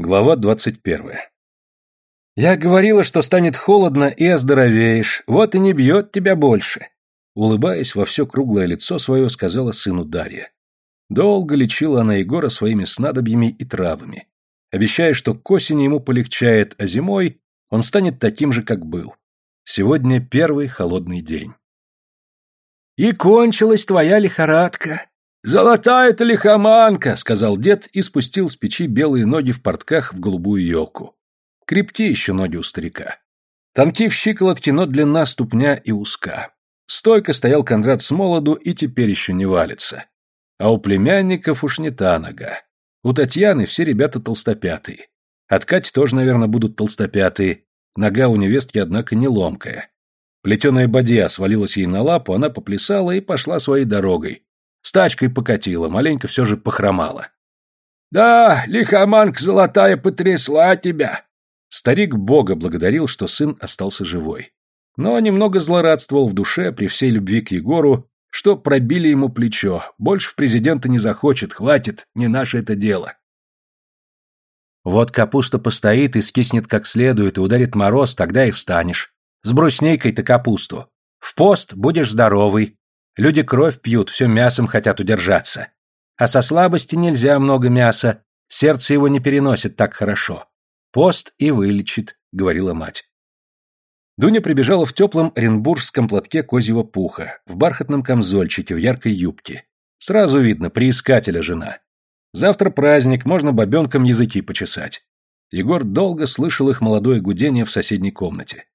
Глава двадцать первая. «Я говорила, что станет холодно и оздоровеешь, вот и не бьет тебя больше», улыбаясь во все круглое лицо свое, сказала сыну Дарья. Долго лечила она Егора своими снадобьями и травами, обещая, что к осени ему полегчает, а зимой он станет таким же, как был. Сегодня первый холодный день. «И кончилась твоя лихорадка», «Золотая ты лихоманка!» — сказал дед и спустил с печи белые ноги в портках в голубую елку. Крепки еще ноги у старика. Тонки в щиколотке, но длина ступня и узка. Стойко стоял Кондрат с молоду и теперь еще не валится. А у племянников уж не та нога. У Татьяны все ребята толстопятые. От Кати тоже, наверное, будут толстопятые. Нога у невестки, однако, не ломкая. Плетеная бадья свалилась ей на лапу, она поплясала и пошла своей дорогой, с тачкой покатила, маленько все же похромала. «Да, лихоманка золотая потрясла тебя!» Старик Бога благодарил, что сын остался живой. Но немного злорадствовал в душе при всей любви к Егору, что пробили ему плечо. Больше в президента не захочет, хватит, не наше это дело. Вот капуста постоит и скиснет как следует, и ударит мороз, тогда и встанешь. С бруснейкой-то капусту. В пост будешь здоровый, Люди кровь пьют, все мясом хотят удержаться. А со слабости нельзя много мяса, сердце его не переносит так хорошо. Пост и вылечит, говорила мать. Дуня прибежала в теплом оренбургском платке козьего пуха, в бархатном камзольчике, в яркой юбке. Сразу видно, приискателя жена. Завтра праздник, можно бабенкам языки почесать. Егор долго слышал их молодое гудение в соседней комнате.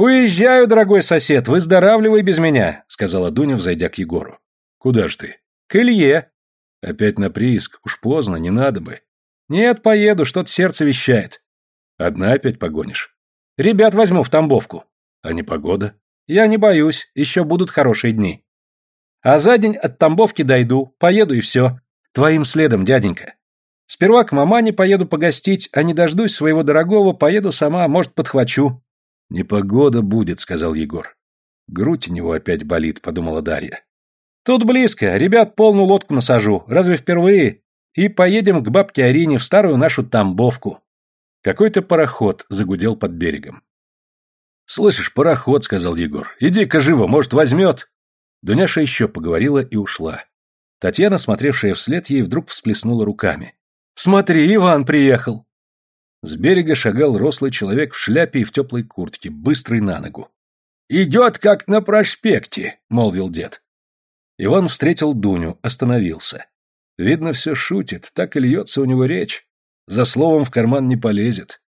«Уезжаю, дорогой сосед, выздоравливай без меня», — сказала Дуня, взойдя к Егору. «Куда ж ты?» «К Илье». «Опять на прииск, уж поздно, не надо бы». «Нет, поеду, что-то сердце вещает». «Одна опять погонишь?» «Ребят возьму в Тамбовку». «А не погода?» «Я не боюсь, еще будут хорошие дни». «А за день от Тамбовки дойду, поеду и все. Твоим следом, дяденька. Сперва к мамане поеду погостить, а не дождусь своего дорогого, поеду сама, может, подхвачу. «Непогода будет», — сказал Егор. «Грудь у него опять болит», — подумала Дарья. «Тут близко, ребят полную лодку насажу, разве впервые? И поедем к бабке Арине в старую нашу Тамбовку». Какой-то пароход загудел под берегом. «Слышишь, пароход», — сказал Егор. «Иди-ка живо, может, возьмет». Дуняша еще поговорила и ушла. Татьяна, смотревшая вслед ей, вдруг всплеснула руками. «Смотри, Иван приехал!» С берега шагал рослый человек в шляпе и в теплой куртке, быстрый на ногу. «Идет, как на проспекте», — молвил дед. Иван встретил Дуню, остановился. Видно, все шутит, так и льется у него речь. За словом в карман не полезет.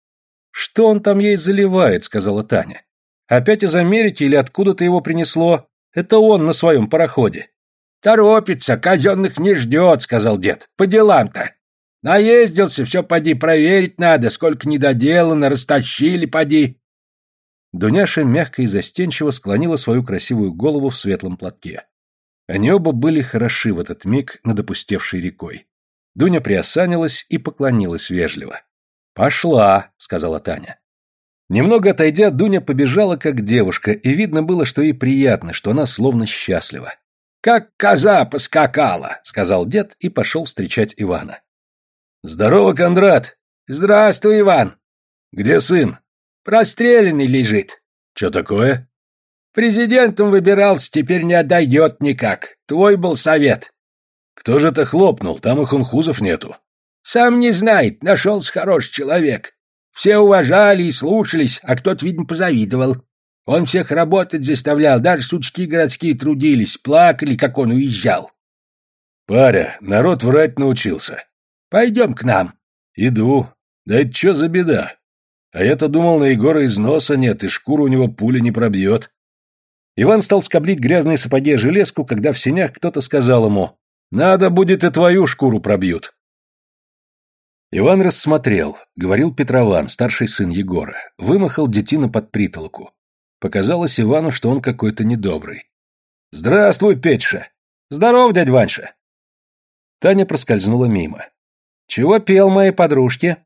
«Что он там ей заливает?» — сказала Таня. «Опять из Америки или откуда-то его принесло? Это он на своем пароходе». «Торопится, казенных не ждет», — сказал дед. «По делам-то». Наездился, все поди проверить надо, сколько недоделано, растащили поди. Дуняша мягко и застенчиво склонила свою красивую голову в светлом платке. Они оба были хороши в этот миг над опустевшей рекой. Дуня приосанилась и поклонилась вежливо. «Пошла», — сказала Таня. Немного отойдя, Дуня побежала как девушка, и видно было, что ей приятно, что она словно счастлива. «Как коза поскакала», — сказал дед и пошел встречать Ивана. «Здорово, Кондрат!» «Здравствуй, Иван!» «Где сын?» «Простреленный лежит». «Че такое?» «Президентом выбирался, теперь не отойдет никак. Твой был совет». «Кто же это хлопнул? Там и хунхузов нету». «Сам не знает, нашелся хороший человек. Все уважали и слушались, а кто-то, видно, позавидовал. Он всех работать заставлял, даже сучки городские трудились, плакали, как он уезжал». «Паря, народ врать научился. Пойдем к нам. Иду. Да это что за беда? А я-то думал, на Егора износа нет, и шкуру у него пуля не пробьет. Иван стал скоблить грязные сапоги железку, когда в сенях кто-то сказал ему, «Надо будет и твою шкуру пробьют». Иван рассмотрел, говорил Петрован, старший сын Егора, вымахал детина под притолку. Показалось Ивану, что он какой-то недобрый. «Здравствуй, Петша!» «Здоров, дядь Ваньша!» Таня проскользнула мимо. «Чего пел моей подружке?»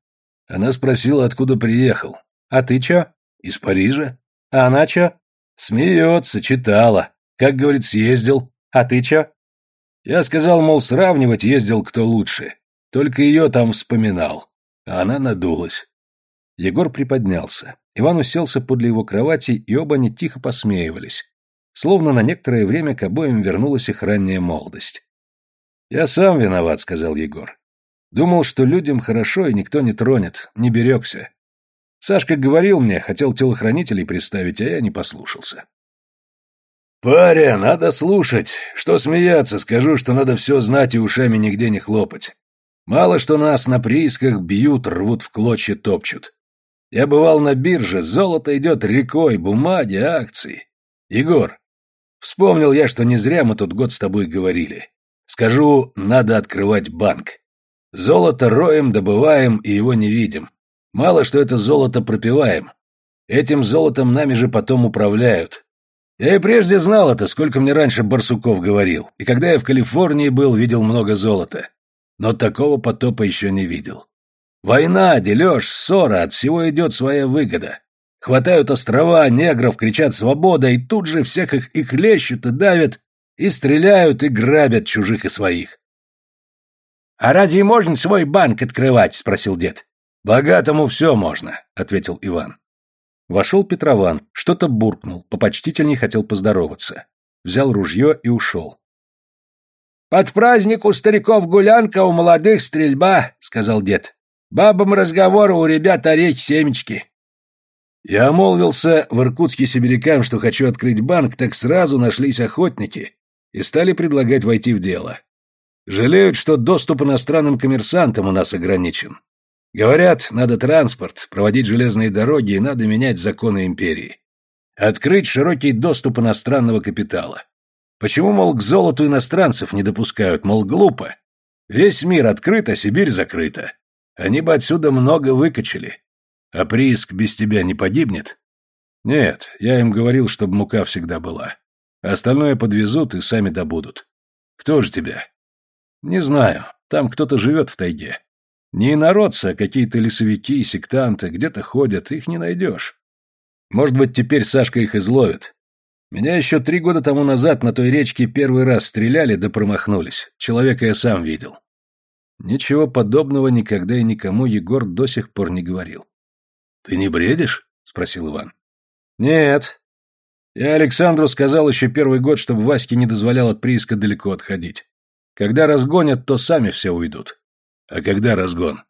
Она спросила, откуда приехал. «А ты чё?» «Из Парижа». «А она чё?» «Смеется, читала. Как, говорит, съездил». «А ты чё?» Я сказал, мол, сравнивать ездил кто лучше. Только ее там вспоминал. А она надулась. Егор приподнялся. Иван уселся подле его кровати, и оба они тихо посмеивались. Словно на некоторое время к обоим вернулась их ранняя молодость. «Я сам виноват», — сказал Егор. «Думал, что людям хорошо, и никто не тронет, не берегся. Сашка говорил мне, хотел телохранителей приставить, а я не послушался». «Паря, надо слушать. Что смеяться, скажу, что надо все знать и ушами нигде не хлопать. Мало что нас на приисках бьют, рвут в клочья, топчут. Я бывал на бирже, золото идет рекой, бумаги, акции. Егор, вспомнил я, что не зря мы тот год с тобой говорили. Скажу, надо открывать банк. Золото роем добываем и его не видим. Мало что это золото пропиваем. Этим золотом нами же потом управляют. Я и прежде знал это, сколько мне раньше Барсуков говорил, и когда я в Калифорнии был, видел много золота. Но такого потопа еще не видел. Война, дележ, ссора, от всего идет своя выгода. Хватают острова, негров, кричат «свобода», и тут же всех их и хлещут, и давят, и стреляют, и грабят чужих и своих. «А разве можно свой банк открывать?» — спросил дед. «Богатому все можно», — ответил Иван. Вошел Петрован, что-то буркнул, попочтительней хотел поздороваться. Взял ружье и ушел. «Под праздник у стариков гулянка, у молодых стрельба», — сказал дед. «Бабам разговоры, у ребят оречь семечки». Я омолвился в Иркутске сибирякам, что хочу открыть банк, так сразу нашлись охотники и стали предлагать войти в дело. Жалеют, что доступ иностранным коммерсантам у нас ограничен. Говорят, надо транспорт, проводить железные дороги и надо менять законы империи. Открыть широкий доступ иностранного капитала. Почему, мол, к золоту иностранцев не допускают, мол, глупо? Весь мир открыт, а Сибирь закрыта. Они бы отсюда много выкачали. А прииск без тебя не погибнет? Нет, я им говорил, чтобы мука всегда была. Остальное подвезут и сами добудут. Кто же тебя? Не знаю, там кто-то живет в тайге. Не инородцы, а какие-то лесовики, сектанты, где-то ходят, их не найдешь. Может быть, теперь Сашка их изловит. Меня еще три года тому назад на той речке первый раз стреляли да промахнулись. Человека я сам видел. Ничего подобного никогда и никому Егор до сих пор не говорил. «Ты не бредишь?» — спросил Иван. «Нет. Я Александру сказал еще первый год, чтобы Ваське не дозволял от прииска далеко отходить. Когда разгонят, то сами все уйдут. А когда разгон?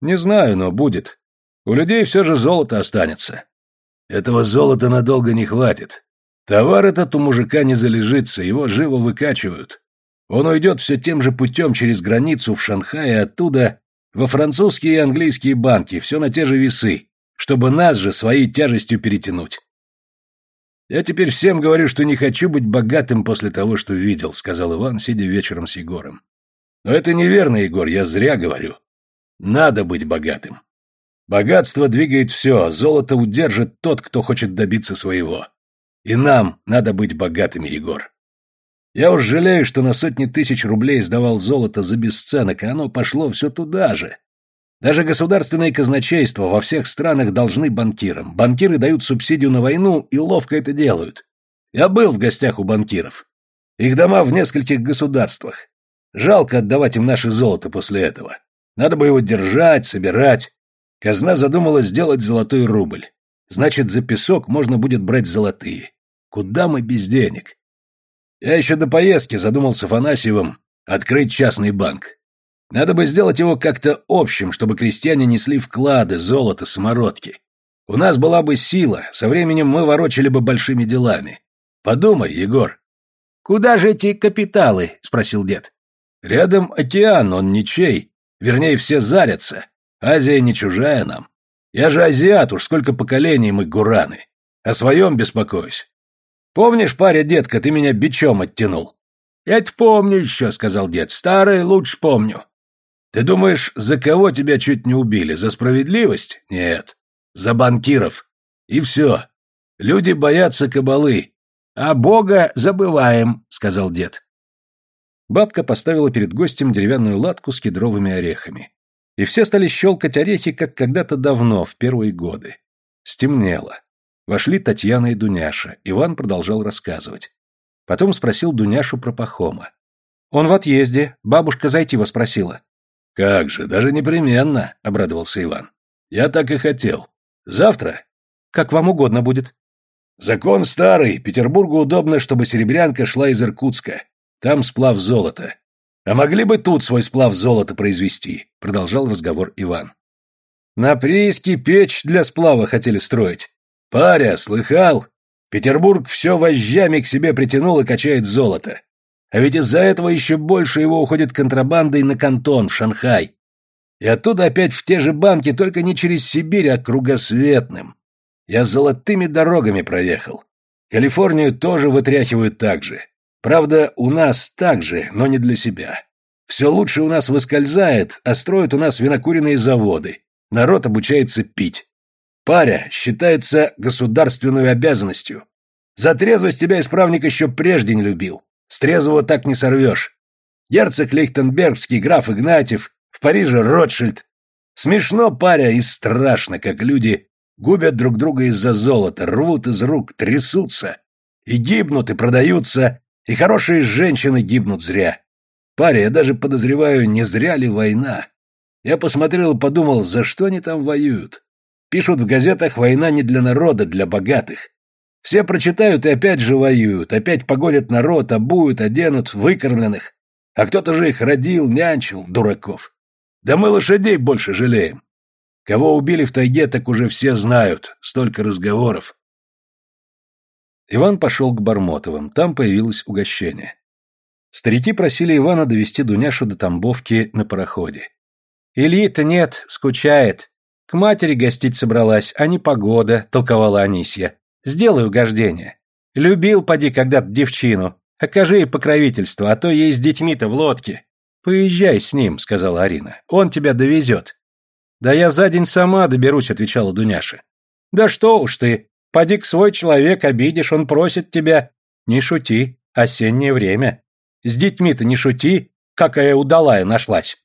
Не знаю, но будет. У людей все же золото останется. Этого золота надолго не хватит. Товар этот у мужика не залежится, его живо выкачивают. Он уйдет все тем же путем через границу в Шанхай и оттуда во французские и английские банки, все на те же весы, чтобы нас же своей тяжестью перетянуть. «Я теперь всем говорю, что не хочу быть богатым после того, что видел», — сказал Иван, сидя вечером с Егором. Но это неверно, Егор, я зря говорю. Надо быть богатым. Богатство двигает все, золото удержит тот, кто хочет добиться своего. И нам надо быть богатыми, Егор. Я уж жалею, что на сотни тысяч рублей сдавал золото за бесценок, а оно пошло все туда же. Даже государственное казначейство во всех странах должны банкирам. Банкиры дают субсидию на войну и ловко это делают. Я был в гостях у банкиров. Их дома в нескольких государствах. Жалко отдавать им наше золото после этого. Надо бы его держать, собирать. Казна задумала сделать золотой рубль. Значит, за песок можно будет брать золотые. Куда мы без денег? Я еще до поездки задумался Афанасьевым открыть частный банк. Надо бы сделать его как-то общим, чтобы крестьяне несли вклады, золото, самородки. У нас была бы сила, со временем мы ворочали бы большими делами. Подумай, Егор. «Куда же эти капиталы?» — спросил дед. Рядом океан, он ничей. Вернее, все зарятся. Азия не чужая нам. Я же азиат, уж сколько поколений мы гураны. О своем беспокоюсь. Помнишь, паря, детка, ты меня бичом оттянул? Я это помню еще, сказал дед. Старый лучше помню. Ты думаешь, за кого тебя чуть не убили? За справедливость? Нет. За банкиров. И все. Люди боятся кабалы. А Бога забываем, сказал дед. Бабка поставила перед гостем деревянную латку с кедровыми орехами. И все стали щелкать орехи, как когда-то давно, в первые годы. Стемнело. Вошли Татьяна и Дуняша. Иван продолжал рассказывать. Потом спросил Дуняшу про Пахома. «Он в отъезде. Бабушка зайти его спросила». Как же, даже непременно, обрадовался Иван. Я так и хотел. Завтра? Как вам угодно будет. Закон старый, Петербургу удобно, чтобы серебрянка шла из Иркутска. Там сплав золота. А могли бы тут свой сплав золота произвести, продолжал разговор Иван. На прииске печь для сплава хотели строить. Паря, слыхал? Петербург все вожжами к себе притянул и качает золото. А ведь из-за этого еще больше его уходит контрабандой на Кантон, в Шанхай. И оттуда опять в те же банки, только не через Сибирь, а кругосветным. Я золотыми дорогами проехал. Калифорнию тоже вытряхивают так же. Правда, у нас так же, но не для себя. Все лучше у нас выскользает, а строят у нас винокуренные заводы. Народ обучается пить. Паря считается государственной обязанностью. За трезвость тебя исправник еще прежде не любил. С трезвого так не сорвешь. Герцог Лейхтенбергский, граф Игнатьев, в Париже Ротшильд. Смешно, паря, и страшно, как люди губят друг друга из-за золота, рвут из рук, трясутся. И гибнут, и продаются, и хорошие женщины гибнут зря. Паря, я даже подозреваю, не зря ли война. Я посмотрел и подумал, за что они там воюют. Пишут в газетах «Война не для народа, для богатых». Все прочитают и опять же воюют, опять погодят народ, обуют, оденут, выкормленных. А кто-то же их родил, нянчил, дураков. Да мы лошадей больше жалеем. Кого убили в тайге, так уже все знают. Столько разговоров. Иван пошел к Бармотовым. Там появилось угощение. Старики просили Ивана довести Дуняшу до Тамбовки на пароходе. «Ильи-то нет, скучает. К матери гостить собралась, а не погода», — толковала Анисья. «Сделай угождение. Любил, поди, когда-то девчину. Окажи ей покровительство, а то ей с детьми-то в лодке». «Поезжай с ним», — сказала Арина. «Он тебя довезет». «Да я за день сама доберусь», — отвечала Дуняша. «Да что уж ты, поди к свой человек обидишь, он просит тебя». «Не шути, осеннее время. С детьми-то не шути, какая удалая нашлась».